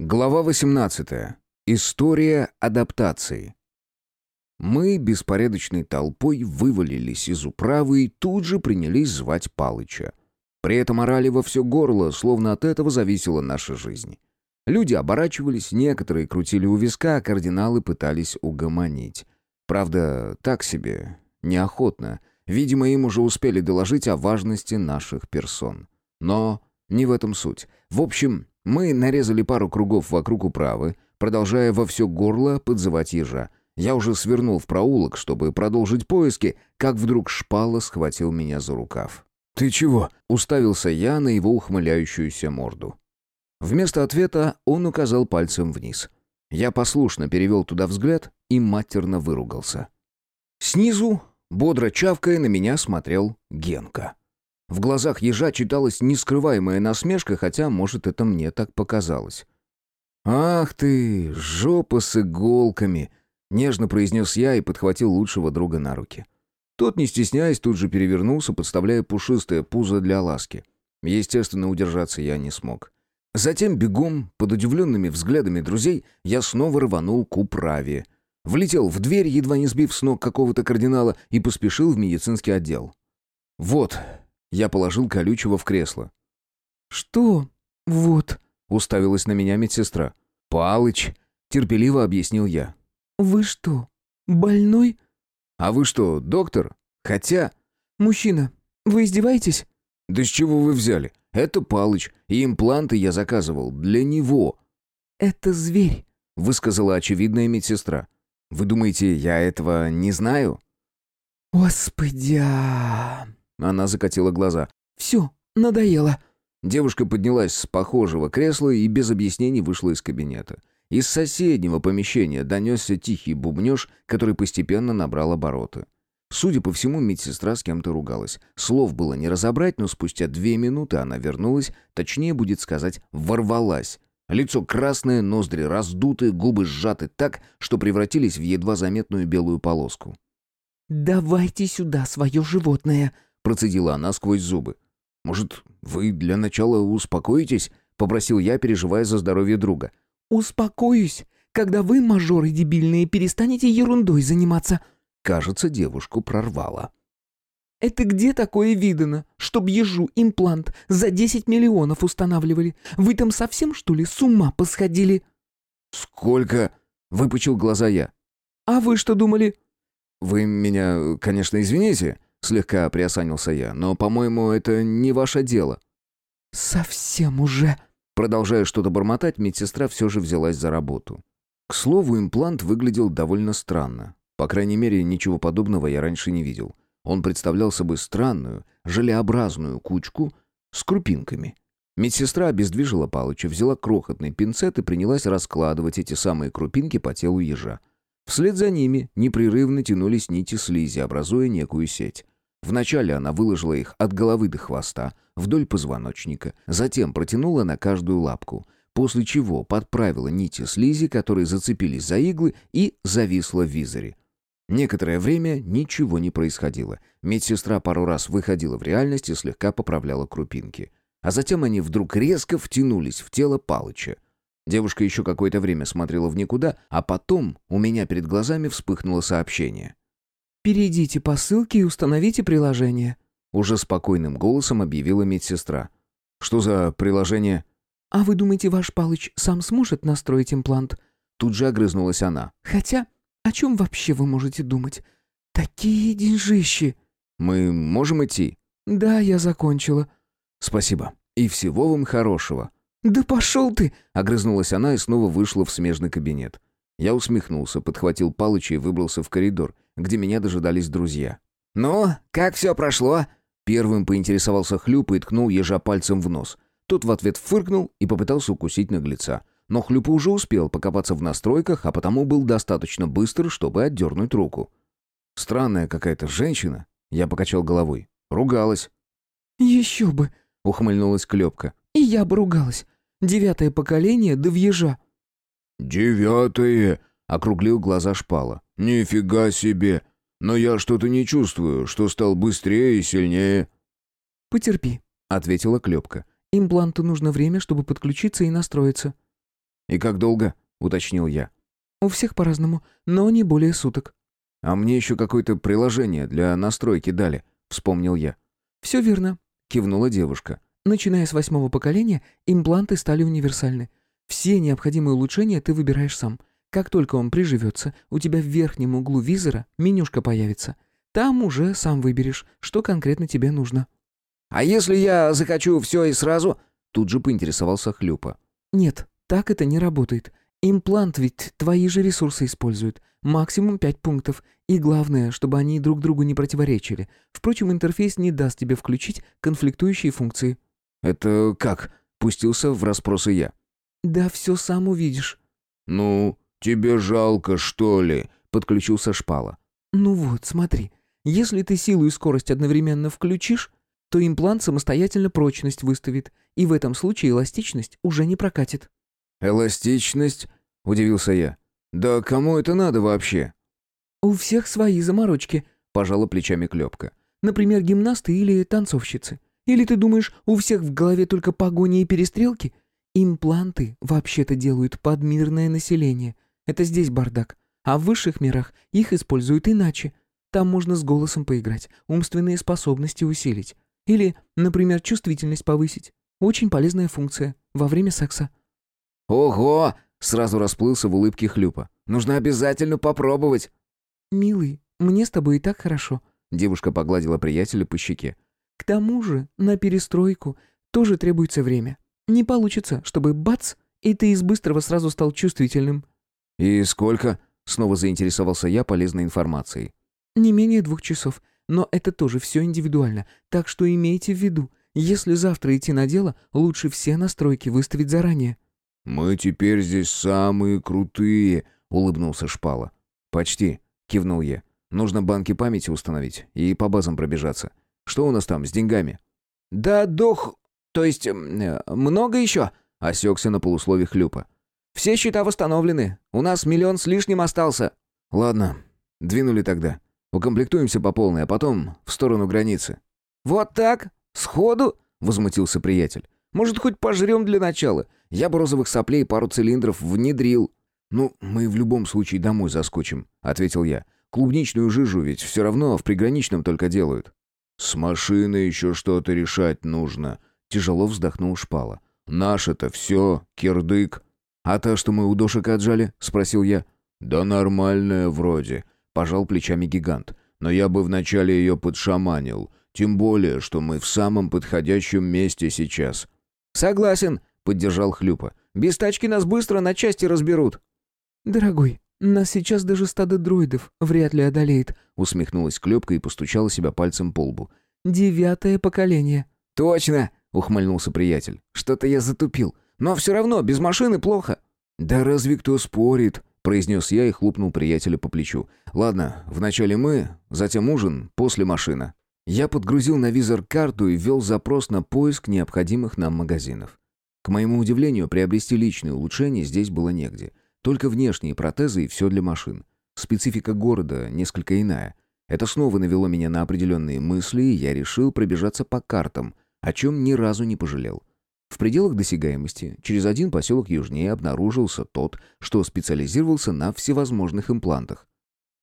Глава 18. История адаптации. Мы беспорядочной толпой вывалились из управы и тут же принялись звать Палыча. При этом орали во все горло, словно от этого зависела наша жизнь. Люди оборачивались, некоторые крутили у виска, а кардиналы пытались угомонить. Правда, так себе, неохотно. Видимо, им уже успели доложить о важности наших персон. Но не в этом суть. В общем, мы нарезали пару кругов вокруг управы, продолжая во все горло подзывать ежа. Я уже свернул в проулок, чтобы продолжить поиски, как вдруг шпала схватил меня за рукав. «Ты чего?» — уставился я на его ухмыляющуюся морду. Вместо ответа он указал пальцем вниз. Я послушно перевел туда взгляд и матерно выругался. Снизу, бодро чавкая, на меня смотрел Генка. В глазах ежа читалась нескрываемая насмешка, хотя, может, это мне так показалось. «Ах ты, жопа с иголками!» — нежно произнес я и подхватил лучшего друга на руки. Тот, не стесняясь, тут же перевернулся, подставляя пушистое пузо для ласки. Естественно, удержаться я не смог. Затем бегом, под удивленными взглядами друзей, я снова рванул к управе. Влетел в дверь, едва не сбив с ног какого-то кардинала, и поспешил в медицинский отдел. «Вот, я положил колючего в кресло. «Что? Вот», — уставилась на меня медсестра. «Палыч», — терпеливо объяснил я. «Вы что, больной?» «А вы что, доктор? Хотя...» «Мужчина, вы издеваетесь?» «Да с чего вы взяли? Это Палыч, и импланты я заказывал для него». «Это зверь», — высказала очевидная медсестра. «Вы думаете, я этого не знаю?» «Господи!» А!» Она закатила глаза. «Все, надоело». Девушка поднялась с похожего кресла и без объяснений вышла из кабинета. Из соседнего помещения донесся тихий бубнеж, который постепенно набрал обороты. Судя по всему, медсестра с кем-то ругалась. Слов было не разобрать, но спустя две минуты она вернулась, точнее будет сказать, ворвалась. Лицо красное, ноздри раздуты, губы сжаты так, что превратились в едва заметную белую полоску. «Давайте сюда свое животное», процедила она сквозь зубы. «Может, вы для начала успокоитесь?» — попросил я, переживая за здоровье друга. «Успокоюсь, когда вы, мажоры дебильные, перестанете ерундой заниматься». Кажется, девушку прорвало. «Это где такое видано, чтоб ежу имплант за 10 миллионов устанавливали? Вы там совсем, что ли, с ума посходили?» «Сколько?» — выпучил глаза я. «А вы что думали?» «Вы меня, конечно, извините», Слегка приосанился я. «Но, по-моему, это не ваше дело». «Совсем уже...» Продолжая что-то бормотать, медсестра все же взялась за работу. К слову, имплант выглядел довольно странно. По крайней мере, ничего подобного я раньше не видел. Он представлял собой странную, желеобразную кучку с крупинками. Медсестра обездвижила Палыча, взяла крохотный пинцет и принялась раскладывать эти самые крупинки по телу ежа. Вслед за ними непрерывно тянулись нити слизи, образуя некую сеть. Вначале она выложила их от головы до хвоста, вдоль позвоночника, затем протянула на каждую лапку, после чего подправила нити слизи, которые зацепились за иглы, и зависла в визоре. Некоторое время ничего не происходило. Медсестра пару раз выходила в реальность и слегка поправляла крупинки. А затем они вдруг резко втянулись в тело Палыча. Девушка еще какое-то время смотрела в никуда, а потом у меня перед глазами вспыхнуло сообщение. «Перейдите по ссылке и установите приложение», — уже спокойным голосом объявила медсестра. «Что за приложение?» «А вы думаете, ваш Палыч сам сможет настроить имплант?» Тут же огрызнулась она. «Хотя, о чем вообще вы можете думать? Такие деньжищи!» «Мы можем идти?» «Да, я закончила». «Спасибо. И всего вам хорошего». «Да пошел ты!» — огрызнулась она и снова вышла в смежный кабинет. Я усмехнулся, подхватил Палыча и выбрался в коридор, где меня дожидались друзья. «Ну, как все прошло?» Первым поинтересовался Хлюп и ткнул ежа пальцем в нос. Тот в ответ фыркнул и попытался укусить наглеца. Но Хлюпа уже успел покопаться в настройках, а потому был достаточно быстр, чтобы отдернуть руку. «Странная какая-то женщина», — я покачал головой. «Ругалась». «Еще бы», — ухмыльнулась Клепка. «И я бы ругалась. Девятое поколение, да в ежа». «Девятое!» — округлил глаза шпала. «Нифига себе! Но я что-то не чувствую, что стал быстрее и сильнее». «Потерпи», — ответила Клепка. «Импланту нужно время, чтобы подключиться и настроиться». «И как долго?» — уточнил я. «У всех по-разному, но не более суток». «А мне еще какое-то приложение для настройки дали», — вспомнил я. «Все верно», — кивнула девушка. «Начиная с восьмого поколения, импланты стали универсальны. Все необходимые улучшения ты выбираешь сам. Как только он приживется, у тебя в верхнем углу визора менюшка появится. Там уже сам выберешь, что конкретно тебе нужно». «А если я захочу все и сразу?» Тут же поинтересовался Хлюпа. «Нет, так это не работает. Имплант ведь твои же ресурсы использует. Максимум пять пунктов. И главное, чтобы они друг другу не противоречили. Впрочем, интерфейс не даст тебе включить конфликтующие функции». «Это как?» — пустился в расспросы я. «Да все сам увидишь». «Ну, тебе жалко, что ли?» — подключился Шпала. «Ну вот, смотри. Если ты силу и скорость одновременно включишь, то имплант самостоятельно прочность выставит, и в этом случае эластичность уже не прокатит». «Эластичность?» — удивился я. «Да кому это надо вообще?» «У всех свои заморочки», — пожала плечами Клёпка. «Например, гимнасты или танцовщицы. Или ты думаешь, у всех в голове только погони и перестрелки? Импланты вообще-то делают под мирное население. Это здесь бардак. А в высших мирах их используют иначе. Там можно с голосом поиграть, умственные способности усилить. Или, например, чувствительность повысить. Очень полезная функция во время секса. «Ого!» — сразу расплылся в улыбке Хлюпа. «Нужно обязательно попробовать!» «Милый, мне с тобой и так хорошо», — девушка погладила приятеля по щеке. «К тому же на перестройку тоже требуется время. Не получится, чтобы бац, и ты из быстрого сразу стал чувствительным». «И сколько?» — снова заинтересовался я полезной информацией. «Не менее двух часов, но это тоже все индивидуально, так что имейте в виду, если завтра идти на дело, лучше все настройки выставить заранее». «Мы теперь здесь самые крутые», — улыбнулся Шпала. «Почти», — кивнул я. «Нужно банки памяти установить и по базам пробежаться. Что у нас там с деньгами?» «Да дух... То есть... Э, много еще?» — осекся на полуслове Хлюпа. «Все счета восстановлены. У нас миллион с лишним остался». «Ладно, двинули тогда. Укомплектуемся по полной, а потом в сторону границы». «Вот так? Сходу?» — возмутился приятель. «Может, хоть пожрем для начала? Я бы розовых соплей пару цилиндров внедрил». «Ну, мы в любом случае домой заскочим», — ответил я. «Клубничную жижу ведь все равно в приграничном только делают». «С машиной еще что-то решать нужно», — тяжело вздохнул Шпала. «Наше-то все, кирдык». «А та, что мы у дошек отжали?» — спросил я. «Да нормальная вроде», — пожал плечами гигант. «Но я бы вначале ее подшаманил. Тем более, что мы в самом подходящем месте сейчас». «Согласен», поддержал Хлюпа. «Без тачки нас быстро на части разберут». «Дорогой, нас сейчас даже стадо дроидов вряд ли одолеет», усмехнулась Клёпка и постучала себя пальцем по лбу. «Девятое поколение». «Точно!» — ухмыльнулся приятель. «Что-то я затупил. Но все равно, без машины плохо». «Да разве кто спорит?» — произнес я и хлопнул приятеля по плечу. «Ладно, вначале мы, затем ужин, после машина». Я подгрузил на визор карту и ввел запрос на поиск необходимых нам магазинов. К моему удивлению, приобрести личные улучшения здесь было негде. Только внешние протезы и все для машин. Специфика города несколько иная. Это снова навело меня на определенные мысли, и я решил пробежаться по картам, о чем ни разу не пожалел. В пределах досягаемости через один поселок южнее обнаружился тот, что специализировался на всевозможных имплантах.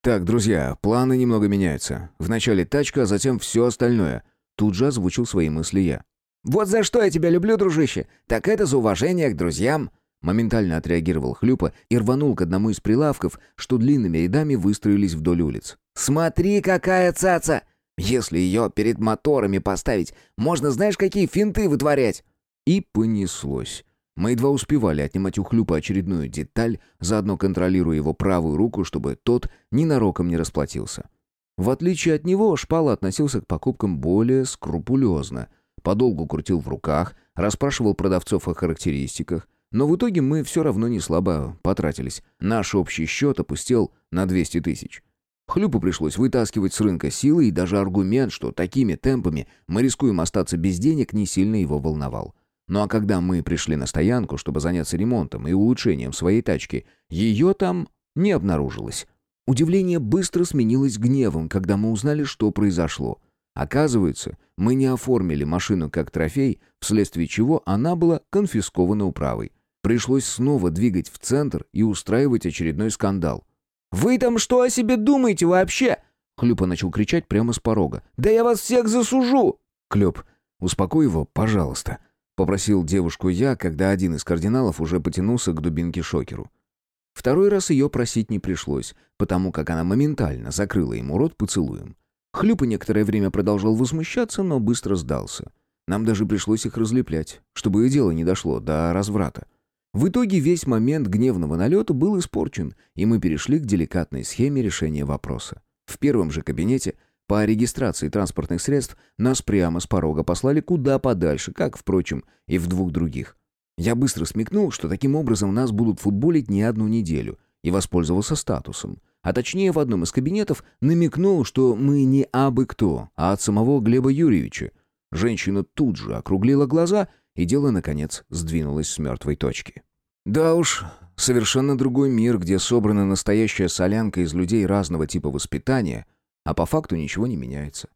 «Так, друзья, планы немного меняются. Вначале тачка, а затем все остальное». Тут же озвучил свои мысли я. «Вот за что я тебя люблю, дружище! Так это за уважение к друзьям!» Моментально отреагировал Хлюпа и рванул к одному из прилавков, что длинными рядами выстроились вдоль улиц. «Смотри, какая цаца! Если ее перед моторами поставить, можно знаешь, какие финты вытворять!» И понеслось. Мы едва успевали отнимать у Хлюпа очередную деталь, заодно контролируя его правую руку, чтобы тот ненароком не расплатился. В отличие от него, Шпала относился к покупкам более скрупулезно — подолгу крутил в руках, расспрашивал продавцов о характеристиках, но в итоге мы все равно не слабо потратились. Наш общий счет опустел на 200 тысяч. Хлюпу пришлось вытаскивать с рынка силы, и даже аргумент, что такими темпами мы рискуем остаться без денег, не сильно его волновал. Ну а когда мы пришли на стоянку, чтобы заняться ремонтом и улучшением своей тачки, ее там не обнаружилось. Удивление быстро сменилось гневом, когда мы узнали, что произошло. Оказывается, мы не оформили машину как трофей, вследствие чего она была конфискована управой. Пришлось снова двигать в центр и устраивать очередной скандал. «Вы там что о себе думаете вообще?» Хлюпа начал кричать прямо с порога. «Да я вас всех засужу!» «Клёп, успокой его, пожалуйста», — попросил девушку я, когда один из кардиналов уже потянулся к дубинке шокеру. Второй раз ее просить не пришлось, потому как она моментально закрыла ему рот поцелуем. Хлюпа некоторое время продолжал возмущаться, но быстро сдался. Нам даже пришлось их разлеплять, чтобы и дело не дошло до разврата. В итоге весь момент гневного налета был испорчен, и мы перешли к деликатной схеме решения вопроса. В первом же кабинете по регистрации транспортных средств нас прямо с порога послали куда подальше, как, впрочем, и в двух других. Я быстро смекнул, что таким образом нас будут футболить не одну неделю, и воспользовался статусом. А точнее, в одном из кабинетов намекнул, что мы не абы кто, а от самого Глеба Юрьевича. Женщина тут же округлила глаза — и дело, наконец, сдвинулось с мертвой точки. Да уж, совершенно другой мир, где собрана настоящая солянка из людей разного типа воспитания, а по факту ничего не меняется.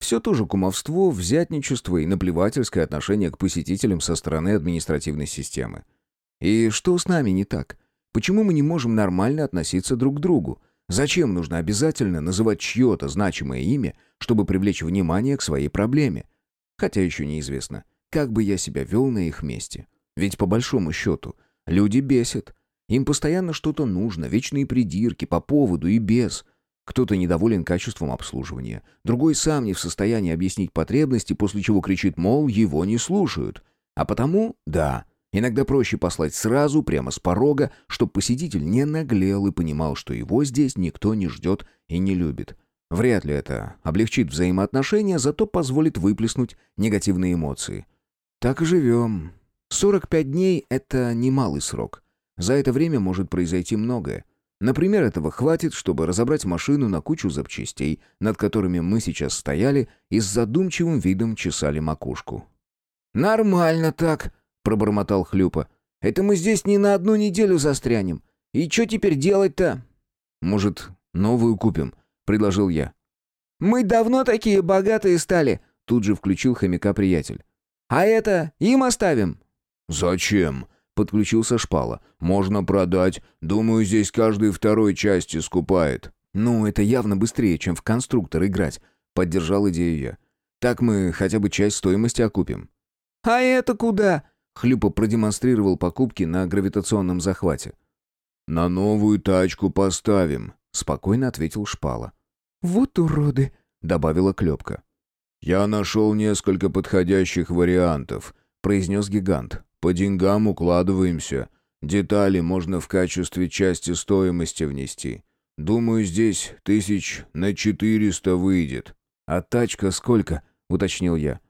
Все то же кумовство, взятничество и наплевательское отношение к посетителям со стороны административной системы. И что с нами не так? Почему мы не можем нормально относиться друг к другу? Зачем нужно обязательно называть чье-то значимое имя, чтобы привлечь внимание к своей проблеме? Хотя еще неизвестно, как бы я себя вел на их месте? Ведь по большому счету, люди бесят. Им постоянно что-то нужно, вечные придирки по поводу и без. Кто-то недоволен качеством обслуживания, другой сам не в состоянии объяснить потребности, после чего кричит, мол, его не слушают. А потому, да, иногда проще послать сразу, прямо с порога, чтобы посетитель не наглел и понимал, что его здесь никто не ждет и не любит. Вряд ли это облегчит взаимоотношения, зато позволит выплеснуть негативные эмоции. Так и живем. 45 дней — это немалый срок. За это время может произойти многое. Например, этого хватит, чтобы разобрать машину на кучу запчастей, над которыми мы сейчас стояли и с задумчивым видом чесали макушку. «Нормально так», — пробормотал Хлюпа. «Это мы здесь не на одну неделю застрянем. И что теперь делать-то?» «Может, новую купим?» — предложил я. «Мы давно такие богатые стали», — тут же включил хомяка приятель. А это им оставим?» «Зачем?» — подключился Шпала. «Можно продать. Думаю, здесь каждый второй части скупает». «Ну, это явно быстрее, чем в конструктор играть», — поддержал идею я. «Так мы хотя бы часть стоимости окупим». «А это куда?» — Хлюпа продемонстрировал покупки на гравитационном захвате. «На новую тачку поставим», — спокойно ответил Шпала. «Вот уроды», — добавила Клепка. «Я нашел несколько подходящих вариантов», — произнес гигант. «По деньгам укладываемся. Детали можно в качестве части стоимости внести. Думаю, здесь тысяч на четыреста выйдет». «А тачка сколько?» — уточнил я.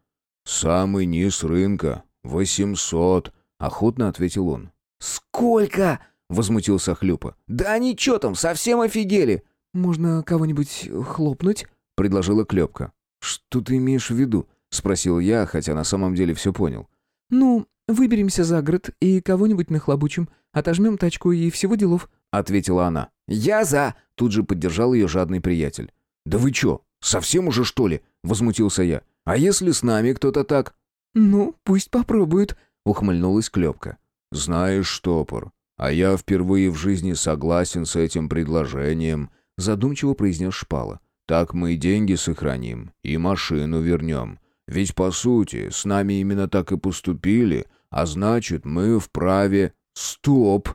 «Самый низ рынка. Восемьсот», — охотно ответил он. «Сколько?» — возмутился Хлюпа. «Да они чё там, совсем офигели!» «Можно кого-нибудь хлопнуть?» — предложила Клёпка. «Что ты имеешь в виду?» — спросил я, хотя на самом деле все понял. «Ну, выберемся за город и кого-нибудь нахлобучим, отожмем тачку и всего делов», — ответила она. «Я за!» — тут же поддержал ее жадный приятель. «Да вы чё, совсем уже что ли?» — возмутился я. «А если с нами кто-то так?» «Ну, пусть попробуют», — ухмыльнулась Клёпка. «Знаешь, штопор, а я впервые в жизни согласен с этим предложением», — задумчиво произнес Шпала. Так мы и деньги сохраним, и машину вернем. Ведь, по сути, с нами именно так и поступили, а значит, мы вправе... Стоп!»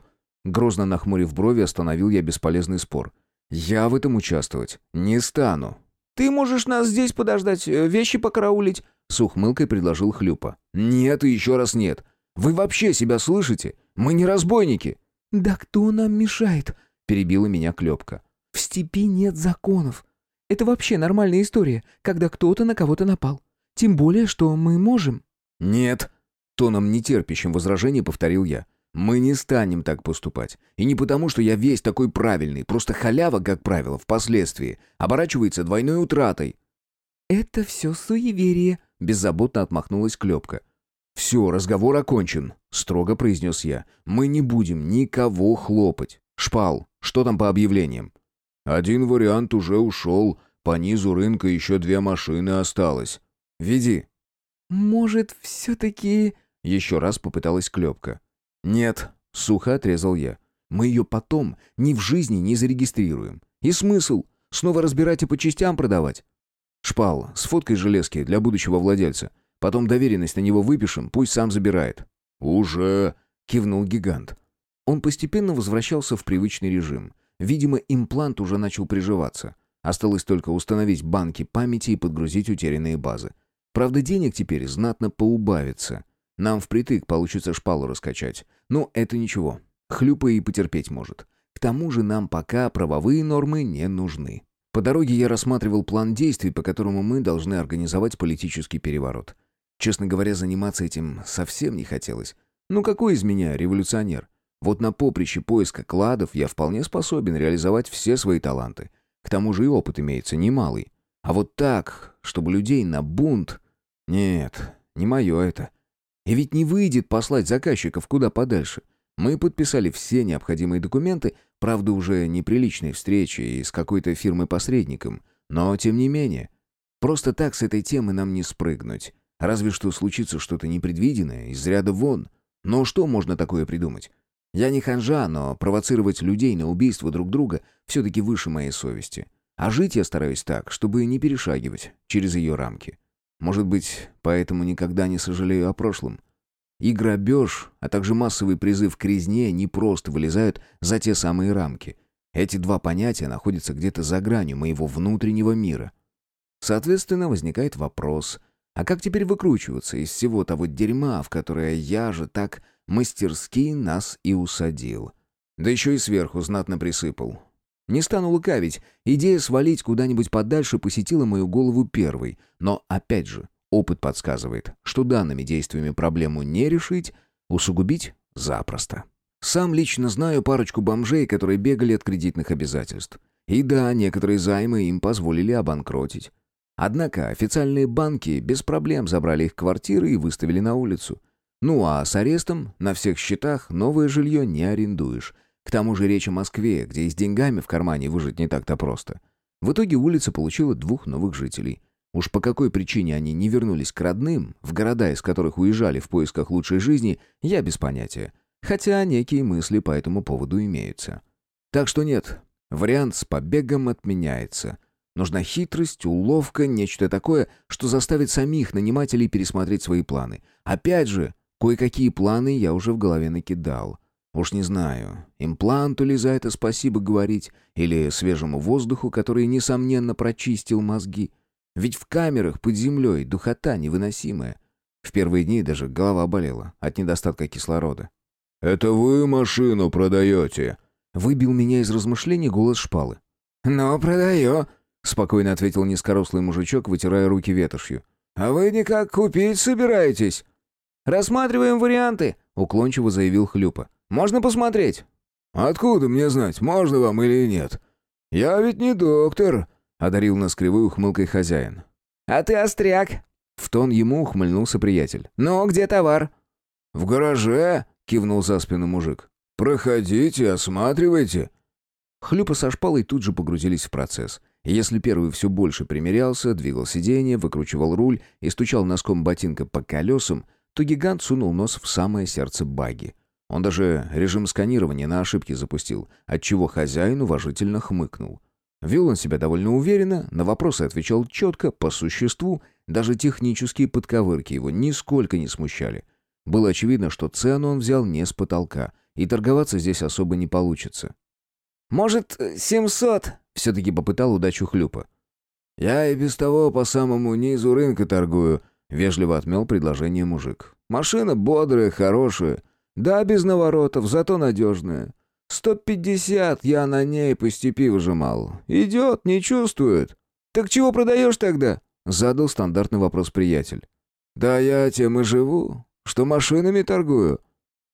Грозно нахмурив брови, остановил я бесполезный спор. «Я в этом участвовать не стану». «Ты можешь нас здесь подождать, э, вещи покараулить?» С ухмылкой предложил Хлюпа. «Нет и еще раз нет. Вы вообще себя слышите? Мы не разбойники!» «Да кто нам мешает?» Перебила меня Клепка. «В степи нет законов. Это вообще нормальная история, когда кто-то на кого-то напал. Тем более, что мы можем». «Нет», — тоном нетерпящим возражений повторил я. «Мы не станем так поступать. И не потому, что я весь такой правильный, просто халява, как правило, впоследствии оборачивается двойной утратой». «Это все суеверие», — беззаботно отмахнулась Клепка. «Все, разговор окончен», — строго произнес я. «Мы не будем никого хлопать. Шпал, что там по объявлениям?» Один вариант уже ушел, по низу рынка еще две машины осталось. Веди. Может, все-таки... Еще раз попыталась Клепка. «Нет», — сухо отрезал я. «Мы ее потом ни в жизни не зарегистрируем. И смысл? Снова разбирать и по частям продавать?» «Шпал, сфоткай железки для будущего владельца. Потом доверенность на него выпишем, пусть сам забирает». «Уже!» — кивнул гигант. Он постепенно возвращался в привычный режим. Видимо, имплант уже начал приживаться. Осталось только установить банки памяти и подгрузить утерянные базы. Правда, денег теперь знатно поубавится. Нам впритык получится шпалу раскачать. Но это ничего. Хлюпа и потерпеть может. К тому же нам пока правовые нормы не нужны. По дороге я рассматривал план действий, по которому мы должны организовать политический переворот. Честно говоря, заниматься этим совсем не хотелось. Ну какой из меня революционер? Вот на поприще поиска кладов я вполне способен реализовать все свои таланты. К тому же и опыт имеется немалый. А вот так, чтобы людей на бунт... Нет, не мое это. И ведь не выйдет послать заказчиков куда подальше. Мы подписали все необходимые документы, правда, уже неприличной встречи и с какой-то фирмой-посредником. Но, тем не менее, просто так с этой темы нам не спрыгнуть. Разве что случится что-то непредвиденное, из ряда вон. Но что можно такое придумать? Я не ханжа, но провоцировать людей на убийство друг друга все-таки выше моей совести. А жить я стараюсь так, чтобы не перешагивать через ее рамки. Может быть, поэтому никогда не сожалею о прошлом. И грабеж, а также массовый призыв к резне не просто вылезают за те самые рамки. Эти два понятия находятся где-то за гранью моего внутреннего мира. Соответственно, возникает вопрос, а как теперь выкручиваться из всего того дерьма, в которое я же так мастерски нас и усадил? Да еще и сверху знатно присыпал. Не стану лукавить, идея свалить куда-нибудь подальше посетила мою голову первой, но, опять же, опыт подсказывает, что данными действиями проблему не решить, усугубить запросто. Сам лично знаю парочку бомжей, которые бегали от кредитных обязательств. И да, некоторые займы им позволили обанкротить. Однако официальные банки без проблем забрали их квартиры и выставили на улицу. Ну а с арестом на всех счетах новое жилье не арендуешь. К тому же речь о Москве, где и с деньгами в кармане выжить не так-то просто. В итоге улица получила двух новых жителей. Уж по какой причине они не вернулись к родным, в города, из которых уезжали в поисках лучшей жизни, я без понятия. Хотя некие мысли по этому поводу имеются. Так что нет, вариант с побегом отменяется. Нужна хитрость, уловка, нечто такое, что заставит самих нанимателей пересмотреть свои планы. Опять же, кое-какие планы я уже в голове накидал. Уж не знаю, импланту ли за это спасибо говорить, или свежему воздуху, который, несомненно, прочистил мозги. Ведь в камерах под землей духота невыносимая. В первые дни даже голова болела от недостатка кислорода. «Это вы машину продаете?» Выбил меня из размышлений голос шпалы. «Ну, продаю», спокойно ответил низкорослый мужичок, вытирая руки ветошью. «А вы никак купить собираетесь?» «Рассматриваем варианты», — уклончиво заявил Хлюпа. «Можно посмотреть?» «Откуда мне знать, можно вам или нет? Я ведь не доктор», — одарил нас кривой ухмылкой хозяин. «А ты остряк», — в тон ему ухмыльнулся приятель. «Ну, где товар?» «В гараже», — кивнул за спину мужик. «Проходите, осматривайте». Хлюпа со шпалой тут же погрузились в процесс — если первый все больше примерялся, двигал сиденье, выкручивал руль и стучал носком ботинка по колесам, то гигант сунул нос в самое сердце баги. Он даже режим сканирования на ошибки запустил, отчего хозяин уважительно хмыкнул. Вел он себя довольно уверенно, на вопросы отвечал четко, по существу, даже технические подковырки его нисколько не смущали. Было очевидно, что цену он взял не с потолка, и торговаться здесь особо не получится. «Может, семьсот?» Все-таки попытал удачу Хлюпа. «Я и без того по самому низу рынка торгую», — вежливо отмел предложение мужик. «Машина бодрая, хорошая. Да, без наворотов, зато надежная. Сто пятьдесят я на ней по степи выжимал. Идет, не чувствует». «Так чего продаешь тогда?» — задал стандартный вопрос приятель. «Да я тем и живу, что машинами торгую».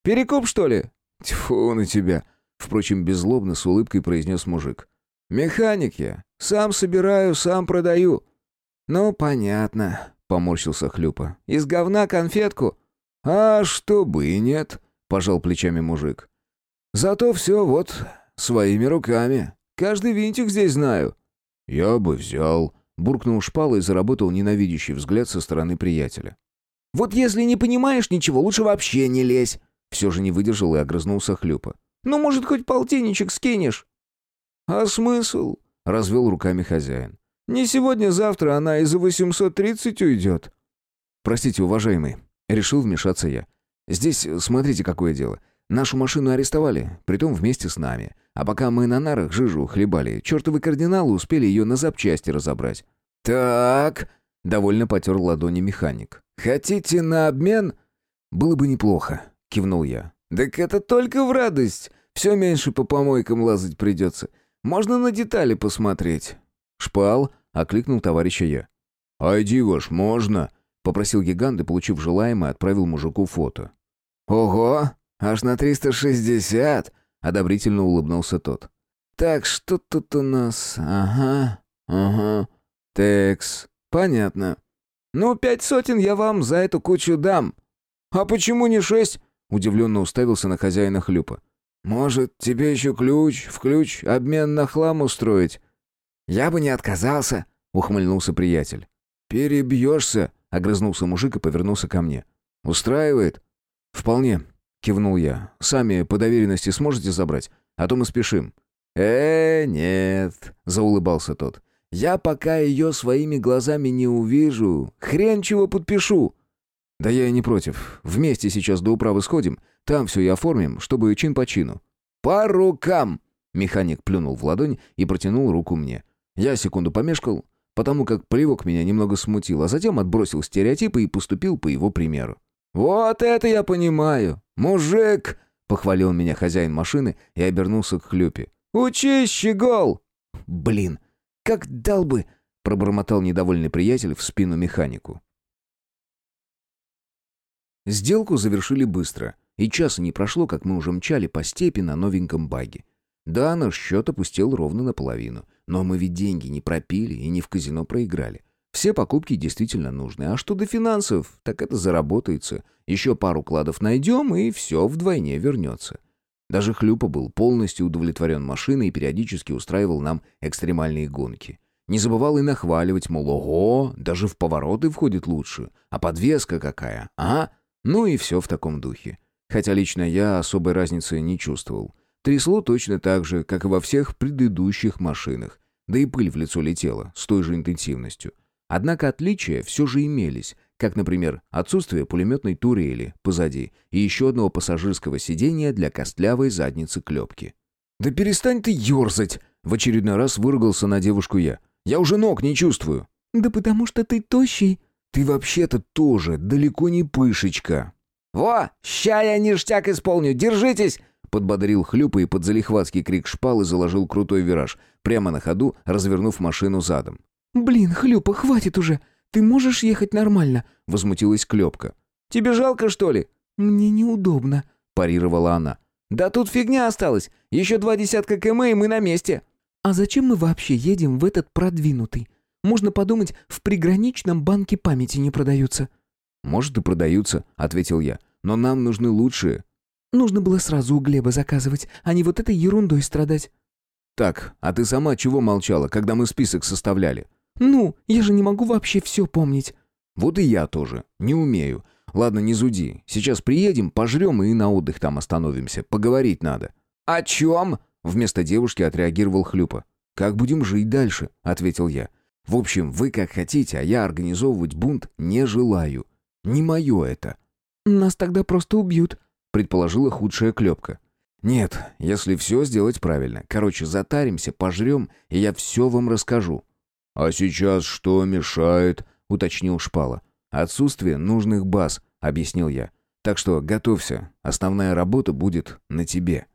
«Перекуп, что ли?» «Тьфу на тебя!» — впрочем, беззлобно с улыбкой произнес мужик. «Механик я. Сам собираю, сам продаю». «Ну, понятно», — поморщился Хлюпа. «Из говна конфетку?» «А что бы и нет», — пожал плечами мужик. «Зато все вот своими руками. Каждый винтик здесь знаю». «Я бы взял», — буркнул шпал и заработал ненавидящий взгляд со стороны приятеля. «Вот если не понимаешь ничего, лучше вообще не лезь», Все же не выдержал и огрызнулся Хлюпа. «Ну, может, хоть полтинничек скинешь?» «А смысл?» — развел руками хозяин. «Не сегодня-завтра она и за 830 уйдет». «Простите, уважаемый», — решил вмешаться я. «Здесь, смотрите, какое дело. Нашу машину арестовали, притом вместе с нами. А пока мы на нарах жижу хлебали, чертовы кардиналы успели ее на запчасти разобрать». «Так...» — довольно потер ладони механик. «Хотите на обмен?» «Было бы неплохо», — кивнул я. «Так это только в радость. Все меньше по помойкам лазать придется. Можно на детали посмотреть». «Шпал», — окликнул товарища я. «Айди ваш, можно?» — попросил гигант и, получив желаемое, отправил мужику фото. «Ого, аж на 360!» — одобрительно улыбнулся тот. «Так, что тут у нас? Ага, ага. Текс, понятно. Ну, пять сотен я вам за эту кучу дам». «А почему не шесть?» — удивленно уставился на хозяина хлюпа. «Может, тебе еще ключ в ключ обмен на хлам устроить?» «Я бы не отказался», — ухмыльнулся приятель. «Перебьешься», — огрызнулся мужик и повернулся ко мне. «Устраивает?» «Вполне», — кивнул я. «Сами по доверенности сможете забрать? А то мы спешим». «Э, нет», — заулыбался тот. «Я пока ее своими глазами не увижу. Хрен чего подпишу». «Да я и не против. Вместе сейчас до управы сходим. Там все и оформим, чтобы чин по чину». «По рукам!» Механик плюнул в ладонь и протянул руку мне. Я секунду помешкал, потому как плевок меня немного смутил, а затем отбросил стереотипы и поступил по его примеру. «Вот это я понимаю! Мужик!» — похвалил меня хозяин машины и обернулся к Хлюпе. «Учись, щегол!» «Блин, как дал бы!» — пробормотал недовольный приятель в спину механику. Сделку завершили быстро, и часа не прошло, как мы уже мчали по степи на новеньком баге. Да, наш счет опустел ровно наполовину, но мы ведь деньги не пропили и не в казино проиграли. Все покупки действительно нужны, а что до финансов, так это заработается. Еще пару кладов найдем, и все вдвойне вернется. Даже Хлюпа был полностью удовлетворен машиной и периодически устраивал нам экстремальные гонки. Не забывал и нахваливать, мол, ого, даже в повороты входит лучше. А подвеска какая, а? Ну и все в таком духе. Хотя лично я особой разницы не чувствовал. Трясло точно так же, как и во всех предыдущих машинах. Да и пыль в лицо летела с той же интенсивностью. Однако отличия все же имелись, как, например, отсутствие пулеметной турели позади и еще одного пассажирского сидения для костлявой задницы клепки. «Да перестань ты ерзать!» — в очередной раз выругался на девушку я. «Я уже ног не чувствую!» «Да потому что ты тощий!» «Ты вообще-то тоже далеко не пышечка!» «Во, ща я ништяк исполню, держитесь!» Подбодрил хлюпа и под залихватский крик шпалы заложил крутой вираж, прямо на ходу, развернув машину задом. «Блин, хлюпа, хватит уже! Ты можешь ехать нормально?» — возмутилась Клепка. «Тебе жалко, что ли?» «Мне неудобно», — парировала она. «Да тут фигня осталась. Еще два десятка км, и мы на месте». «А зачем мы вообще едем в этот продвинутый? Можно подумать, в приграничном банке памяти не продаются». «Может, и продаются», — ответил я. «Но нам нужны лучшие». Нужно было сразу у Глеба заказывать, а не вот этой ерундой страдать. Так, а ты сама чего молчала, когда мы список составляли? Ну, я же не могу вообще все помнить. Вот и я тоже. Не умею. Ладно, не зуди. Сейчас приедем, пожрем и на отдых там остановимся. Поговорить надо. О чем? Вместо девушки отреагировал Хлюпа. «Как будем жить дальше?» — ответил я. «В общем, вы как хотите, а я организовывать бунт не желаю. Не мое это». «Нас тогда просто убьют», предположила худшая клепка. «Нет, если все сделать правильно. Короче, затаримся, пожрем, и я все вам расскажу». «А сейчас что мешает?» — уточнил Шпала. «Отсутствие нужных баз», — объяснил я. «Так что готовься, основная работа будет на тебе».